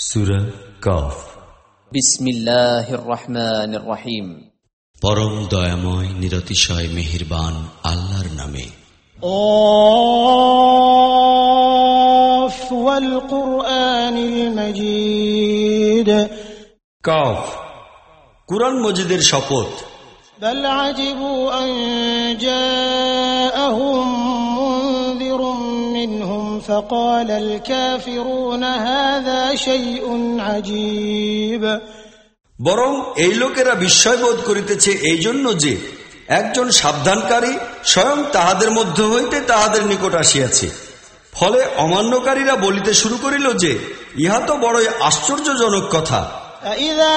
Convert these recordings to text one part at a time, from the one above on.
সুরা কফ বিসমিল্লাহির রহমানির রহিম পরম দয়াময় নিরতিশয় মেহেরবান আল্লাহর নামে قاف والقرآن المجيد কফ কুরআন মজিদের শপথ بل عجبوا أن جاءهم منذر منهم فقال الكافرون هذا شيء عجيب বরং এই লোকেরা বিস্ময়বোধ করিতেছে এই জন্য যে একজন সাবধানকারী স্বয়ং তাহাদের মধ্য হইতে তাহাদের নিকট আসিয়াছে ফলে অমান্যকারীরা বলিতে শুরু করিল যে ইহা তো বড়ই আশ্চর্যজনক কথা أإذا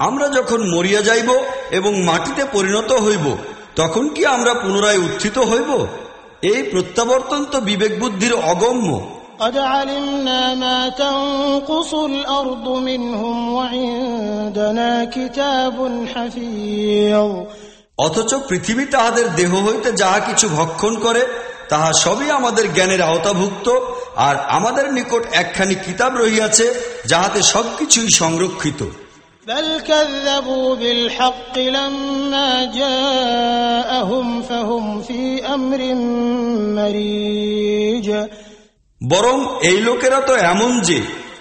متنا وكنا ترابا ذلك رجع بعيد আমরা যখন মরিয়া যাইব এবং মাটিতে পরিণত হইব তখন কি আমরা পুনরায় উত্থিত হইব এই প্রত্যাবর্তন তো বিবেক বুদ্ধির অগম্য قد علمنا ما تنقص الأرض منهم وعندنا كتاب حفيظ অথচ পৃথিবী তাহাদের দেহ হইতে যাহা কিছু ভক্ষণ করে তাহা সবই আমাদের জ্ঞানের আওতাভুক্ত আর আমাদের নিকট একখানি কিতাব রহিয়াছে যাহাতে সবকিছুই সংরক্ষিত بل كذبوا بالحق لما جاءهم فهم في أمر مريج বরং এই লোকেরা তো এমন যে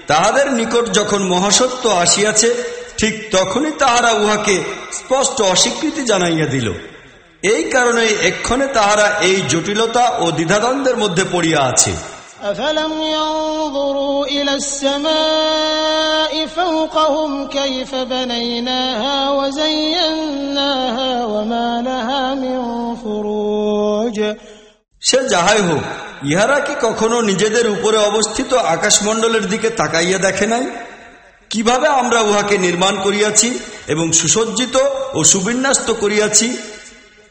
তাহাদের নিকট যখন মহাসত্য আসিয়াছে ঠিক তখনই তাহারা উহাকে স্পষ্ট অস্বীকৃতি জানাইয়া দিল এই কারণে এক্ষণে তাহারা এই জটিলতা ও দ্বিধাদ্বন্দ্বের মধ্যে পড়িয়া আছে أفلم ينظروا إلى السماء فوقهم كيف بنيناها وزيناها وما لها من فروج সে যাহাই হোক ইহারা কি কখনো নিজেদের উপরে অবস্থিত আকাশমণ্ডলের দিকে তাকাইয়া দেখে নাই কিভাবে আমরা উহাকে নির্মাণ করিয়াছি এবং সুসজ্জিত ও সুবিন্যস্ত করিয়াছি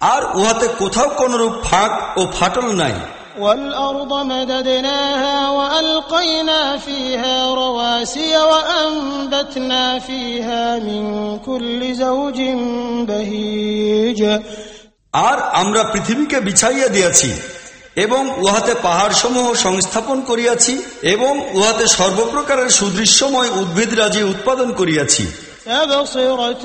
আর উহাতে কোথাও কোনরূপ ফাঁক ও ফাটল নাই والأرض مددناها وألقينا فيها رواسي وأنبتنا فيها من كل زوج بهيج আর আমরা পৃথিবীকে বিছাইয়া দিয়াছি এবং উহাতে পাহাড়সমূহ সংস্থাপন করিয়াছি এবং উহাতে সর্বপ্রকারের সুদৃশ্যময় উদ্ভিদরাজি উৎপাদন করিয়াছি تبصرة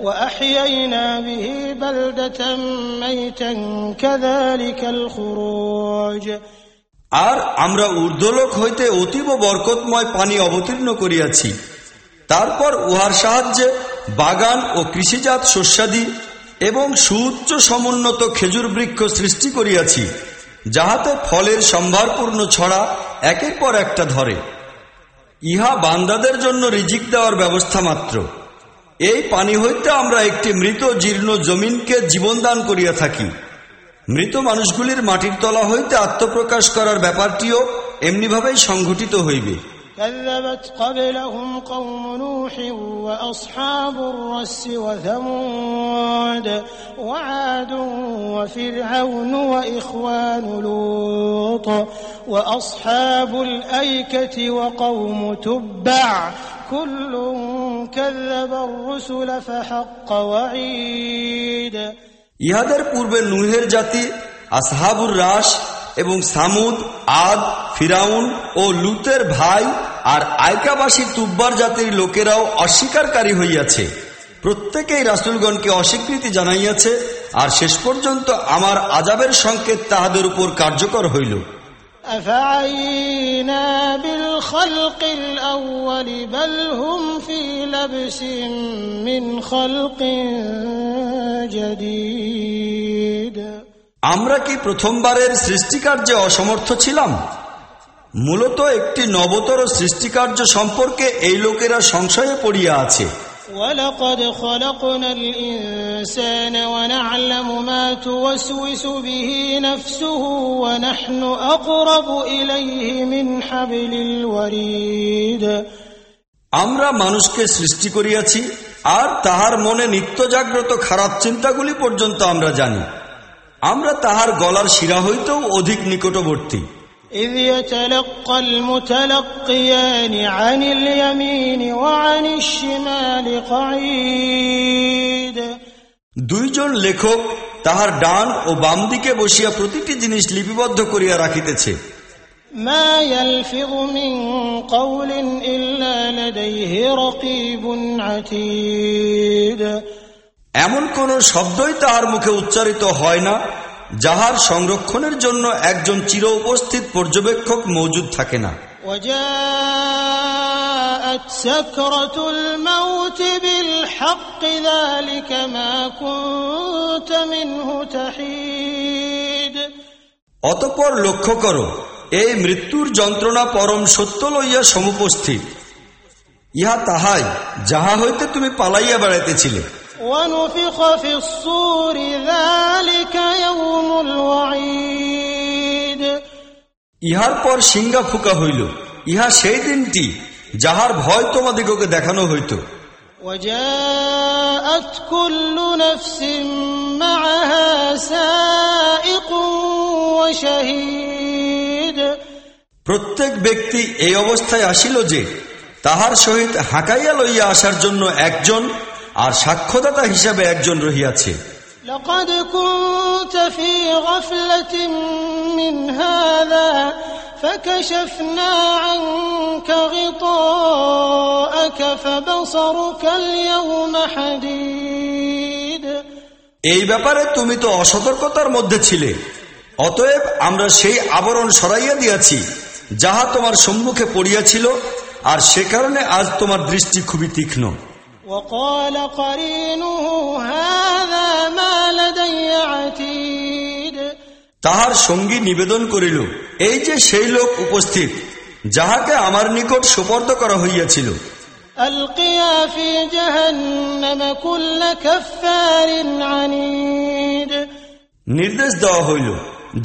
وأحيينا به بلدة ميتا كذلك الخروج আর আমরা ঊর্ধ্বলোক হইতে অতীব বরকতময় পানি অবতীর্ণ করিয়াছি তারপর উহার সাহায্যে বাগান ও কৃষিজাত শস্যাদি এবং সুউচ্চ সমুন্নত খেজুর বৃক্ষ সৃষ্টি করিয়াছি যাহাতে ফলের সম্ভারপূর্ণ ছড়া একের পর একটা ধরে ইহা বান্দাদের জন্য রিজিক দেওয়ার ব্যবস্থা মাত্র এই পানি হইতে আমরা একটি মৃত জীর্ণ জমিনকে জীবনদান করিয়া থাকি মৃত মানুষগুলির মাটির তলা হইতে আত্মপ্রকাশ করার ব্যাপারটিও এমনিভাবেই সংঘটিত হইবে كذبت قبلهم قوم نوح وأصحاب الرس وثمود وعاد وفرعون وإخوان لوط وأصحاب الأيكة وقوم تبع كل كذب الرسل فحق وعيد ইহাদের পূর্বে নুহের জাতি আসহাবুর রাস এবং সামুদ আদ ফিরাউন ও লুতের ভাই আর আয়কাবাসী তুব্বার জাতির লোকেরাও অস্বীকারী হইয়াছে প্রত্যেকেই রাসুলগণকে অস্বীকৃতি জানাইয়াছে আর শেষ পর্যন্ত আমার আজাবের সংকেত তাহাদের উপর কার্যকর হইল أفعينا بالخلق الأول بل هم في لبس من خلق جديد আমরা কি প্রথমবারের সৃষ্টিকার্যে অসমর্থ ছিলাম মূলত একটি নবতর সৃষ্টিকার্য সম্পর্কে এই লোকেরা সংশয়ে পড়িয়া আছে ولقد خلقنا الإنسان ونعلم ما توسوس به نفسه ونحن أقرب إليه من حبل الوريد আমরা মানুষকে সৃষ্টি করিয়াছি আর তাহার মনে নিত্য জাগ্রত খারাপ চিন্তাগুলি পর্যন্ত আমরা জানি আমরা তাহার গলার শিরা হইতেও অধিক নিকটবর্তী إذ يتلقى المتلقيان عن اليمين وعن الشمال قعيد দুইজন লেখক তাহার ডান ও বাম দিকে বসিয়া প্রতিটি জিনিস লিপিবদ্ধ করিয়া রাখিতেছে ما يلفظ من قول إلا لديه رقيب عتيد এমন কোন শব্দই তাহার মুখে উচ্চারিত হয় না যাহার সংরক্ষণের জন্য একজন চির উপস্থিত পর্যবেক্ষক মজুদ থাকে না। অতপর লক্ষ্য করো এই মৃত্যুর যন্ত্রণা পরম সত্য লইয়া সমুপস্থিত। ইহা তাহাই যাহা হইতে তুমি পালাইয়া বেড়াইতেছিলে। ونفخ في الصور ذلك يوم الوعيد ইহার পর সিংহা ফুকা হইল ইহা সেই দিনটি যাহার ভয় তোমাদিগকে দেখানো হইত وجاءت كل نفس معها سائق وشهيد প্রত্যেক ব্যক্তি এই অবস্থায় আসিল যে তাহার সহিত হাঁকাইয়া লইয়া আসার জন্য একজন আর সাক্ষ্যদাতা হিসাবে একজন রহিয়াছে لقد كنت في غفلة من هذا فكشفنا عنك غطاءك فبصرك اليوم حديد এই ব্যাপারে তুমি তো অসতর্কতার মধ্যে ছিলে অতএব আমরা সেই আবরণ সরাইয়া দিয়াছি যাহা তোমার সম্মুখে পড়িয়াছিল আর সে কারণে আজ তোমার দৃষ্টি খুবই তীক্ষ্ণ وقال قرينه هذا ما لدي عتيد তাহার সঙ্গী নিবেদন করিল এই যে সেই লোক উপস্থিত যাহাকে আমার নিকট সুপর্দ করা হইয়াছিল ألقيا في جهنم كل كفار عنيد নির্দেশ দেওয়া হইল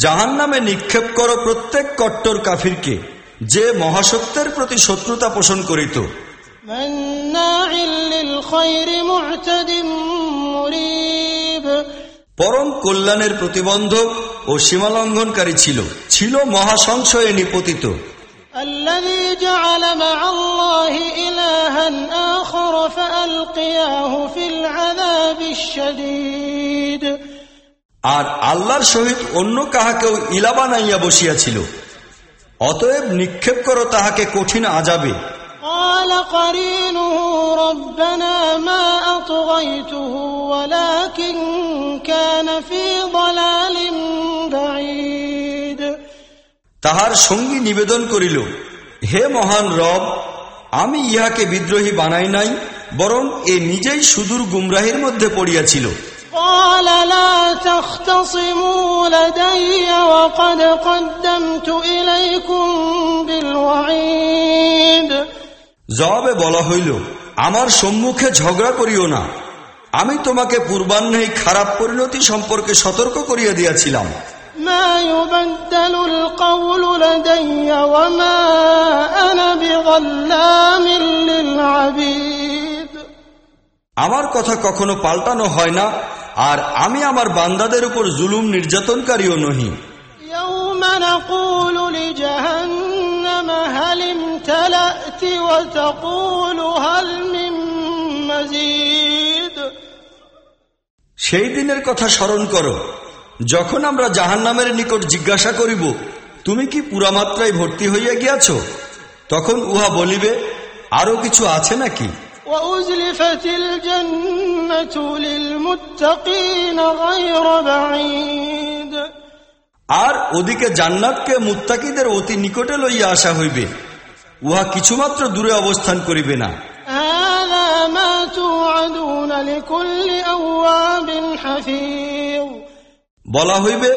জাহান নামে নিক্ষেপ করো প্রত্যেক কট্টর কাফিরকে যে মহাসত্যের প্রতি শত্রুতা পোষণ করিত مناع للخير معتد مريب পরম কল্যাণের প্রতিবন্ধক ও সীমালঙ্ঘনকারী ছিল ছিল মহাসংশয়ে নিপতিত الذي جعل مع الله إلها آخر فألقياه في العذاب الشديد আর আল্লাহর সহিত অন্য কাহাকেও ইলা বানাইয়া বসিয়াছিল অতএব নিক্ষেপ করো তাহাকে কঠিন আজাবে قال قرينه ربنا ما أطغيته ولكن كان في ضلال بعيد তাহার সঙ্গী নিবেদন করিল হে মহান রব আমি ইহাকে বিদ্রোহী বানাই নাই বরং এ নিজেই সুদূর গুমরাহির মধ্যে পড়িয়াছিল قال لا تختصموا لدي وقد قدمت إليكم بالوعيد জবাবে বলা হইল আমার সম্মুখে ঝগড়া করিও না। আমি তোমাকে পূর্বাহ্নেই খারাপ পরিণতি সম্পর্কে সতর্ক করিয়া দিয়াছিলাম। আমার কথা কখনো পাল্টানো হয় না আর আমি আমার বান্দাদের উপর জুলুম নির্যাতনকারীও নহি। জাহান্ন هل امتلأت وتقول هل من مزيد সেই দিনের কথা স্মরণ করো যখন আমরা জাহান্নামের নিকট জিজ্ঞাসা করিব তুমি কি পুরামাত্রায় ভর্তি হইয়া গিয়াছ তখন উহা বলিবে আরো কিছু আছে নাকি وأزلفت الجنة للمتقين غير بعيد আর ওদিকে জান্নাতকে মুত্তাকিদের অতি নিকটে লইয়া আসা হইবে উহা কিছুমাত্র দূরে অবস্থান করিবে না। বলা হইবে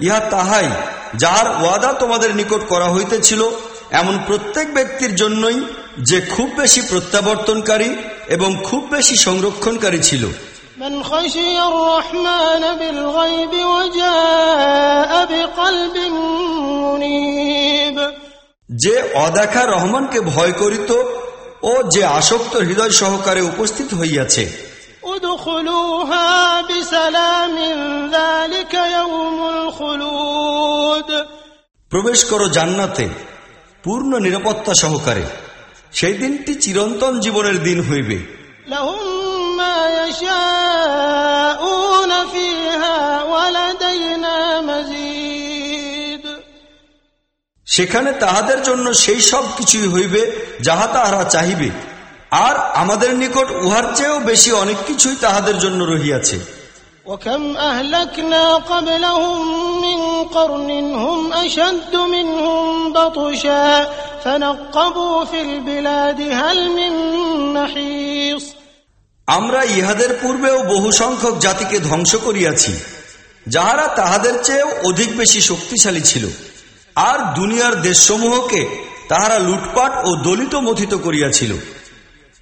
ইহা তাহাই যাহার ওয়াদা তোমাদের নিকট করা হইতেছিল এমন প্রত্যেক ব্যক্তির জন্যই যে খুব বেশি প্রত্যাবর্তনকারী এবং খুব বেশি সংরক্ষণকারী ছিল। من خشي الرحمن بالغيب وجاء بقلب منيب যে অদেখা রহমানকে ভয় করিত ও যে আসক্ত হৃদয় সহকারে উপস্থিত হইয়াছে ادخلوها بسلام ذلك يوم الخلود প্রবেশ করো জান্নাতে পূর্ণ নিরাপত্তা সহকারে সেই দিনটি চিরন্তন জীবনের দিন হইবে لهم ما يشاءون فيها ولدينا مزيد সেখানে তাহাদের জন্য সেই সব কিছুই হইবে যাহা তাহারা চাহিবে আর আমাদের নিকট উহার চেয়েও বেশি অনেক কিছুই তাহাদের জন্য রহিয়াছে وكم أهلكنا قبلهم من قرن هم أشد منهم بطشا فنقبوا في البلاد هل من محيص আমরা ইহাদের পূর্বেও বহু সংখ্যক জাতিকে ধ্বংস করিয়াছি, যাহারা তাহাদের চেয়েও অধিক বেশি শক্তিশালী ছিল, আর দুনিয়ার দেশসমূহকে তাহারা লুটপাট ও দলিত মথিত করিয়াছিল।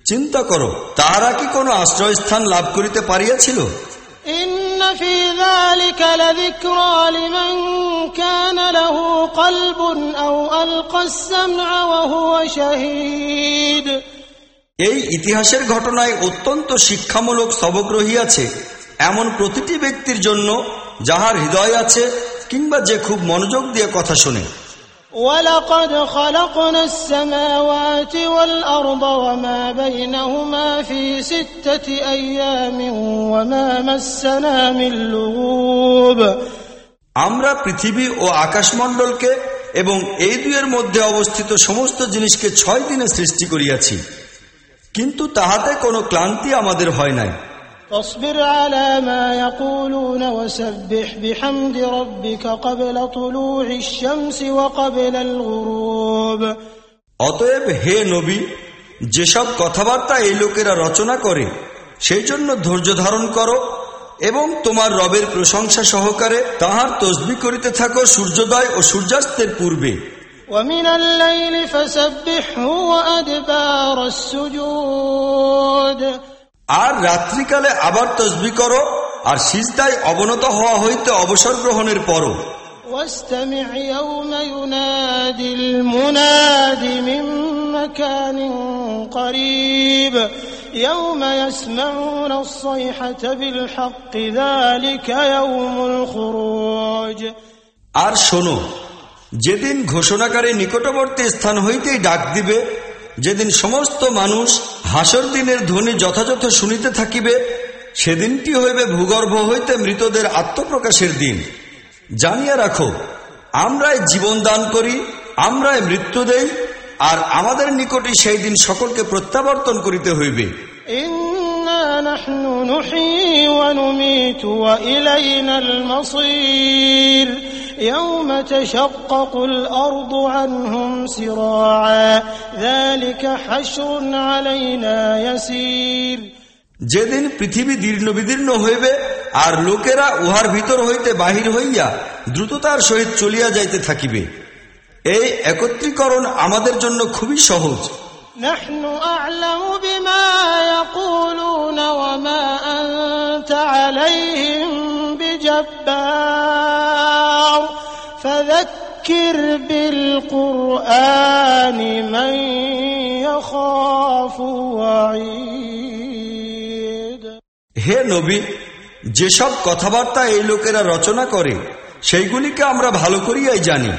চিন্তা করো, তাহারা কি কোনো আশ্রয়স্থান লাভ করিতে পারিয়াছিল? إن এই ইতিহাসের ঘটনায় অত্যন্ত শিক্ষামূলক সবক রহিয়াছে এমন প্রতিটি ব্যক্তির জন্য যাহার হৃদয় আছে কিংবা যে খুব মনোযোগ দিয়ে কথা শোনে ولقد خلقنا السماوات والأرض وما بينهما في ستة أيام وما مسنا من لغوب আমরা পৃথিবী ও আকাশমণ্ডলকে এবং এই দুয়ের মধ্যে অবস্থিত সমস্ত জিনিসকে ছয় দিনে সৃষ্টি করিয়াছি কিন্তু তাহাতে কোনো ক্লান্তি আমাদের হয় নাই فاصبر على ما يقولون وسبح بحمد ربك قبل طلوع الشمس وقبل الغروب অতএব হে নবী যেসব কথাবার্তা এই লোকেরা রচনা করে সেই জন্য ধৈর্য ধারণ করো এবং তোমার রবের প্রশংসা সহকারে তাহার তসবি করিতে থাকো সূর্যোদয় ও সূর্যাস্তের পূর্বে ومن الليل فسبحه وأدبار السجود আর রাত্রিকালে আবার তসবি করো আর সিজদায় অবনত হওয়া হইতে অবসর গ্রহণের পরও واستمع يوم ينادي المناد من مكان قريب يوم يسمعون الصيحة بالحق ذلك يوم الخروج আর শোনো যেদিন ঘোষণাকারী নিকটবর্তী স্থান হইতেই ডাক দিবে, যেদিন সমস্ত মানুষ হাসর দিনের ধ্বনি যথাযথ শুনিতে থাকিবে, সেদিনটি হইবে ভূগর্ভ হইতে মৃতদের আত্মপ্রকাশের দিন। জানিয়া রাখো, আমরাই জীবন দান করি, আমরাই মৃত্যু দেই, আর আমাদের নিকটে সেই দিন সকলকে প্রত্যাবর্তন করিতে হইবে। ইন্না نحن نحيي ونميت وإلينا المصير يوم تشقق الأرض عنهم سراعا ذلك حشر علينا يسير যেদিন পৃথিবী দীর্ণ বিদীর্ণ হইবে আর লোকেরা উহার ভিতর হইতে বাহির হইয়া দ্রুততার সহিত চলিয়া যাইতে থাকিবে এই একত্রীকরণ আমাদের জন্য খুবই সহজ نحن أعلم بما يقولون وما أنت عليهم فذكر بالقرآن من يخاف وعيد হে নবী যেসব কথাবার্তা এই লোকেরা রচনা করে সেইগুলিকে আমরা ভালো করিয়াই জানি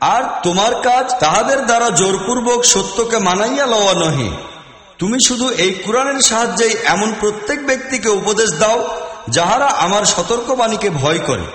আর তোমার কাজ তাহাদের দ্বারা জোরপূর্বক সত্যকে মানাইয়া লওয়া নহে তুমি শুধু এই কোরআনের সাহায্যেই এমন প্রত্যেক ব্যক্তিকে উপদেশ দাও যাহারা আমার সতর্কবাণীকে ভয় করে